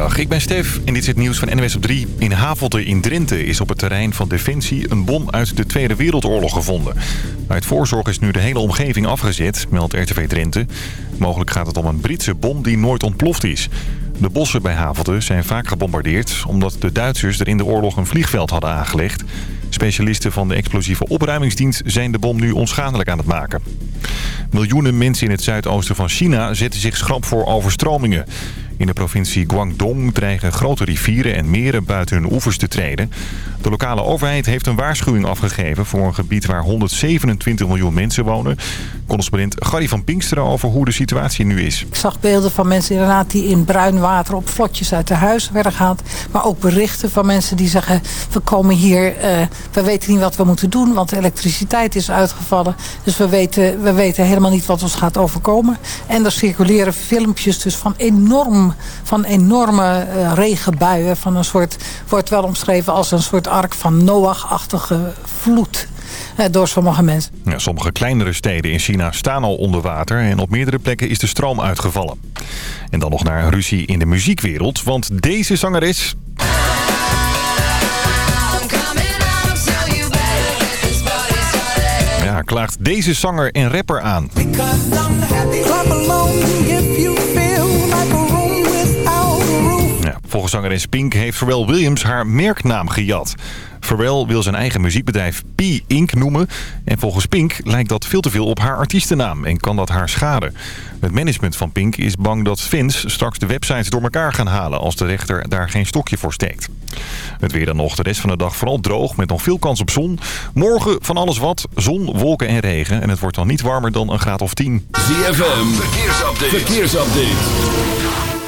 Goedemiddag, ik ben Stef en dit is het nieuws van NWS op 3. In Havelte in Drenthe is op het terrein van Defensie een bom uit de Tweede Wereldoorlog gevonden. Uit voorzorg is nu de hele omgeving afgezet, meldt RTV Drenthe. Mogelijk gaat het om een Britse bom die nooit ontploft is. De bossen bij Havelte zijn vaak gebombardeerd... omdat de Duitsers er in de oorlog een vliegveld hadden aangelegd. Specialisten van de explosieve opruimingsdienst zijn de bom nu onschadelijk aan het maken. Miljoenen mensen in het zuidoosten van China zetten zich schrap voor overstromingen. In de provincie Guangdong dreigen grote rivieren en meren buiten hun oevers te treden. De lokale overheid heeft een waarschuwing afgegeven voor een gebied waar 127 miljoen mensen wonen. Correspondent Gary van Pinksteren over hoe de situatie nu is. Ik zag beelden van mensen inderdaad die in bruin water op vlotjes uit de huis werden gehaald. Maar ook berichten van mensen die zeggen, we komen hier, uh, we weten niet wat we moeten doen, want de elektriciteit is uitgevallen. Dus we weten, we weten helemaal niet wat ons gaat overkomen. En er circuleren filmpjes dus van enorm van enorme uh, regenbuien. Van een soort, wordt wel omschreven als een soort ark van Noach-achtige vloed uh, door sommige mensen. Ja, sommige kleinere steden in China staan al onder water... en op meerdere plekken is de stroom uitgevallen. En dan nog naar een ruzie in de muziekwereld, want deze zangeres... Ja, klaagt deze zanger en rapper aan. Volgens zangeres Pink heeft Pharrell Williams haar merknaam gejat. Pharrell wil zijn eigen muziekbedrijf P-Inc noemen. En volgens Pink lijkt dat veel te veel op haar artiestennaam en kan dat haar schaden. Het management van Pink is bang dat fans straks de websites door elkaar gaan halen... als de rechter daar geen stokje voor steekt. Het weer dan nog de rest van de dag vooral droog met nog veel kans op zon. Morgen van alles wat, zon, wolken en regen. En het wordt dan niet warmer dan een graad of 10. ZFM, verkeersupdate. verkeersupdate.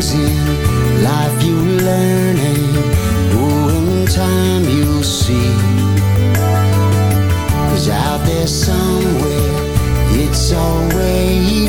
things in life you learn and oh, in time you'll see. Cause out there somewhere, it's always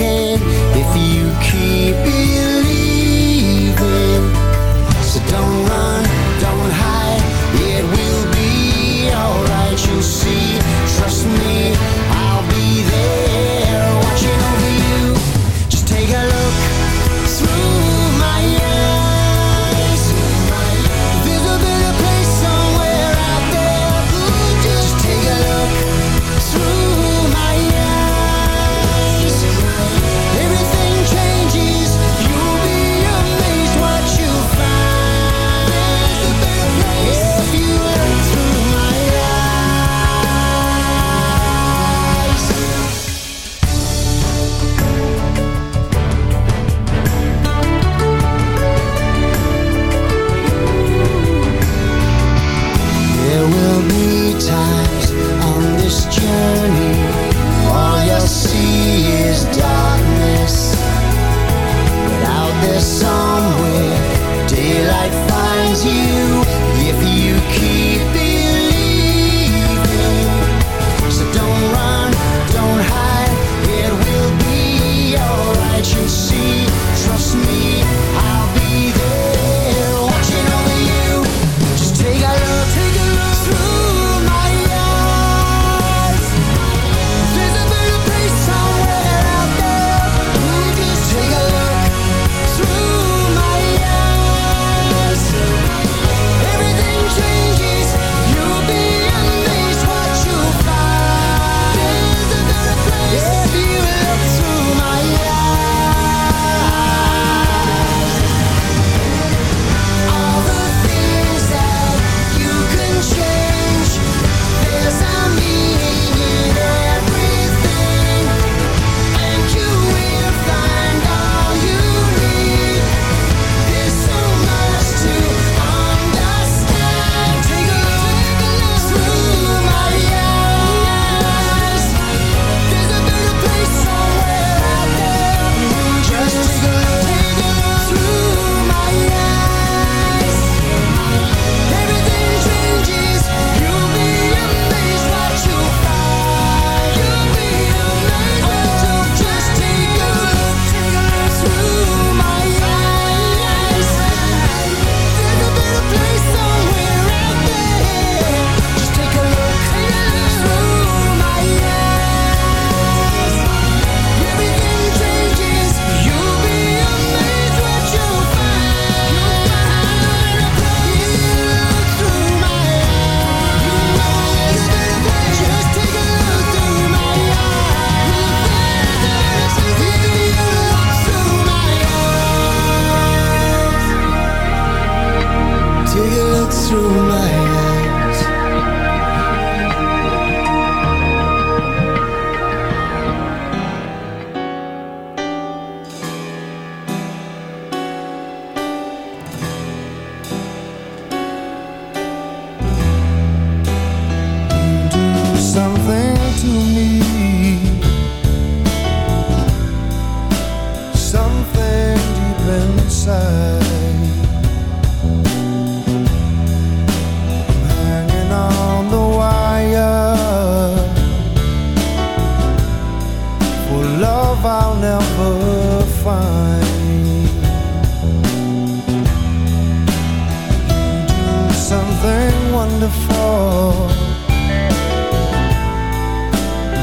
the floor.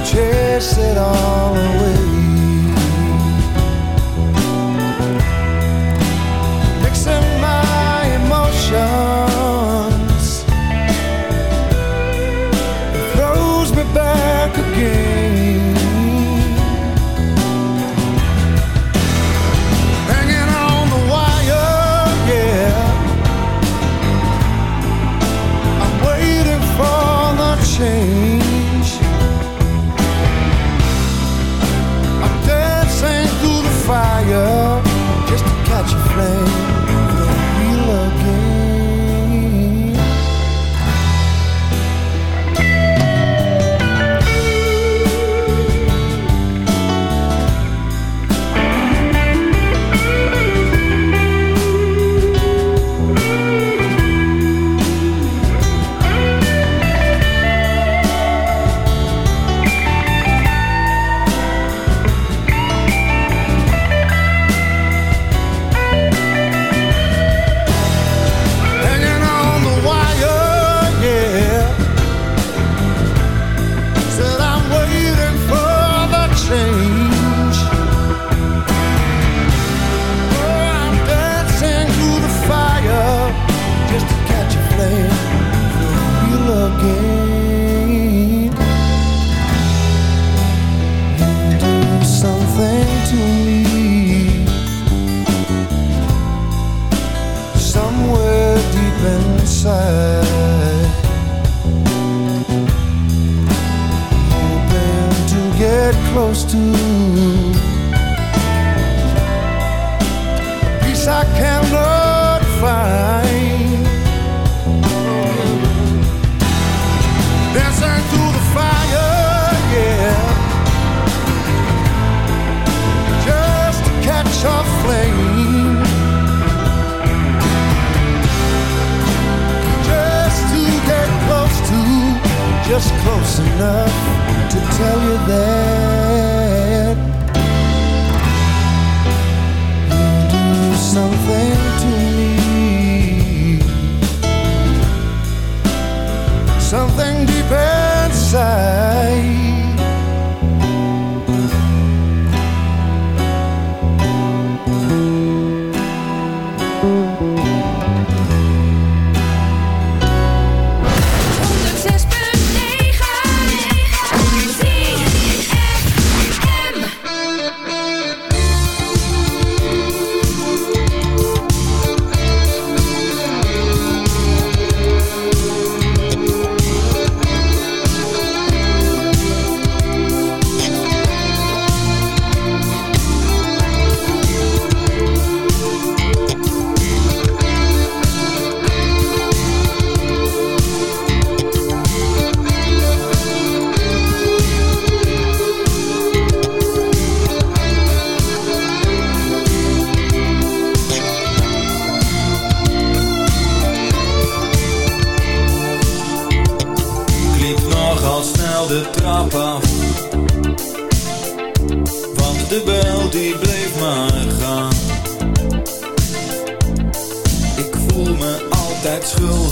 Chase it all away.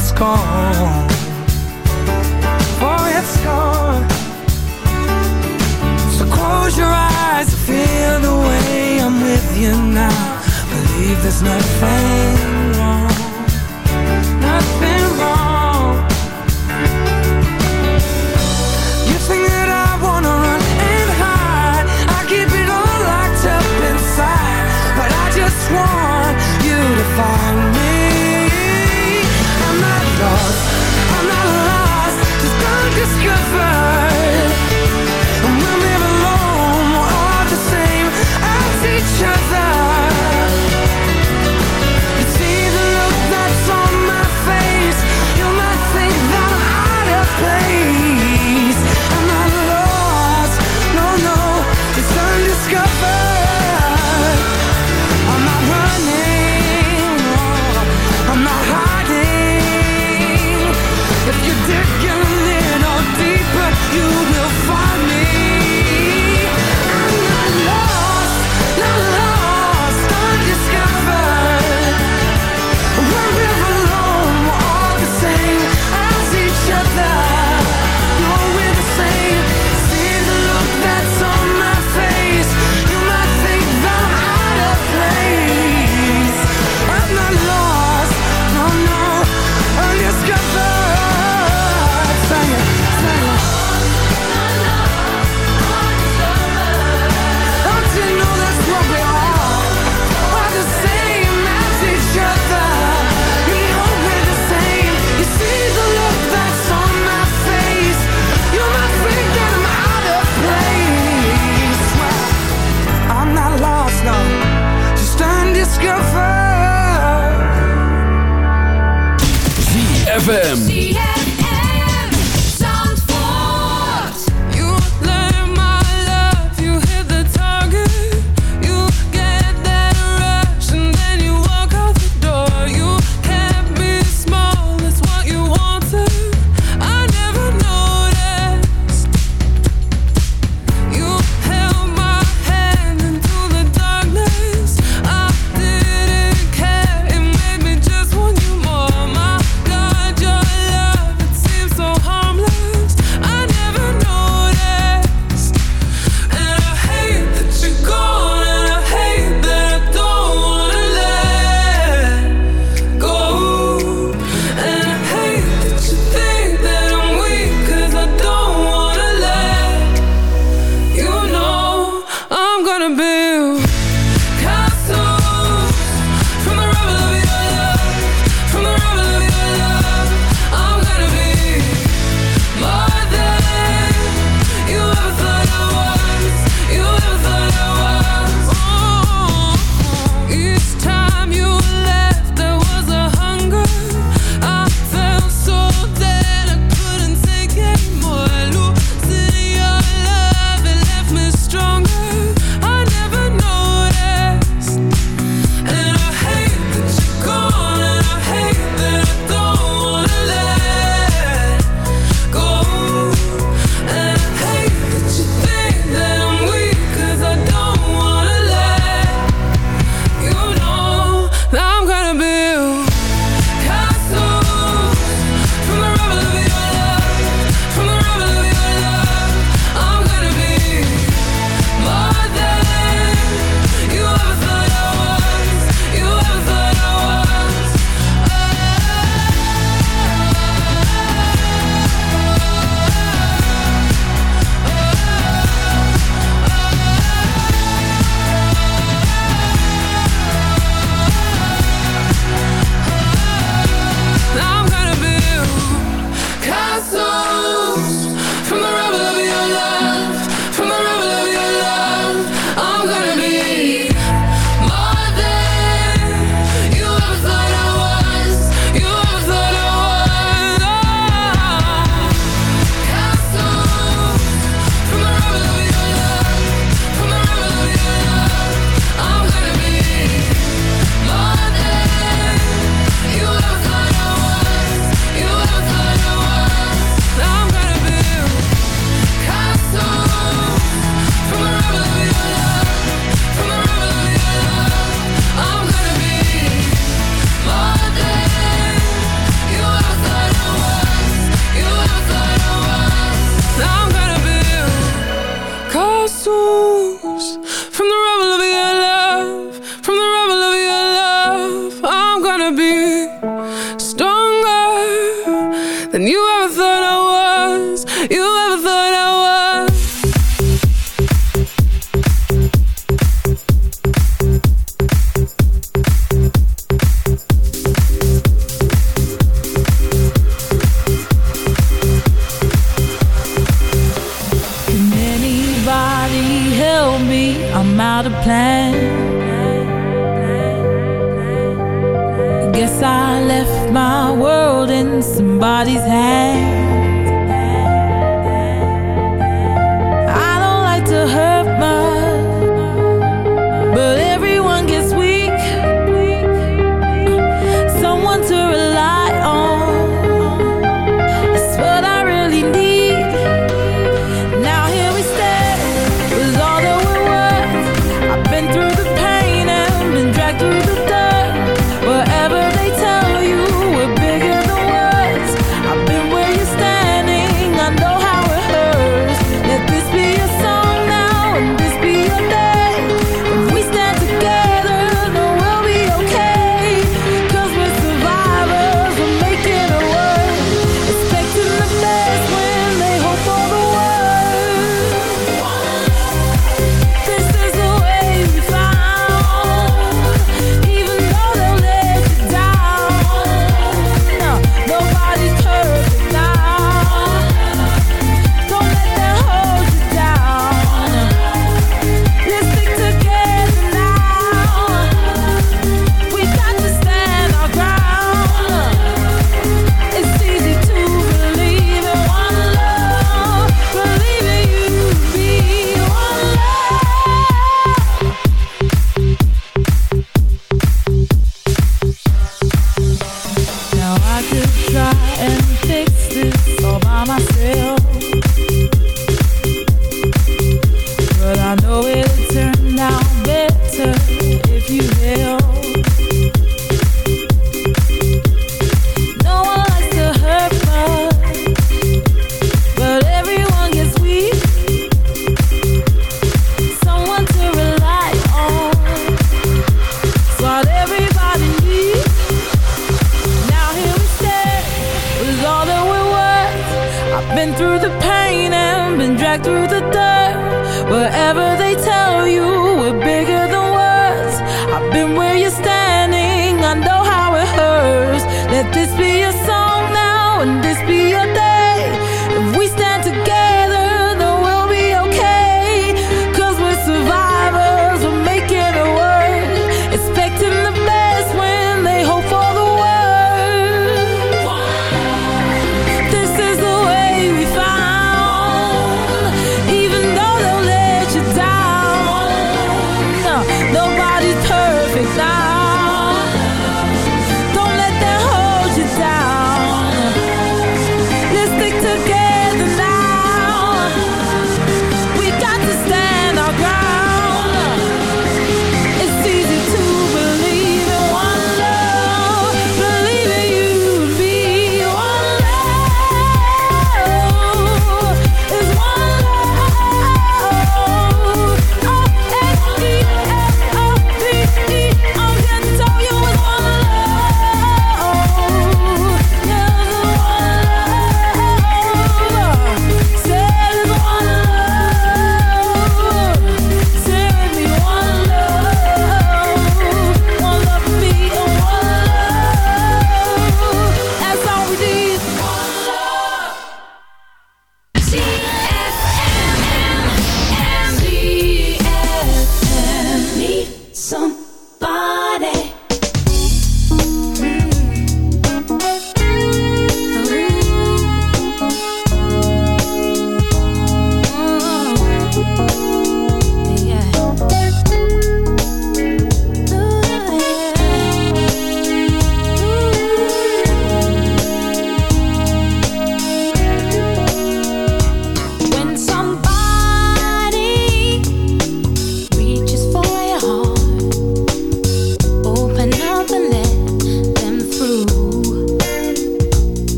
it's gone. For it's gone. So close your eyes, and feel the way I'm with you now. Believe there's nothing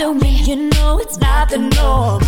don't mean you know it's not the norm.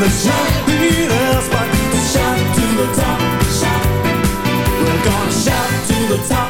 the shot, we need a. Shout to the top, shout. We're gonna shout to the top.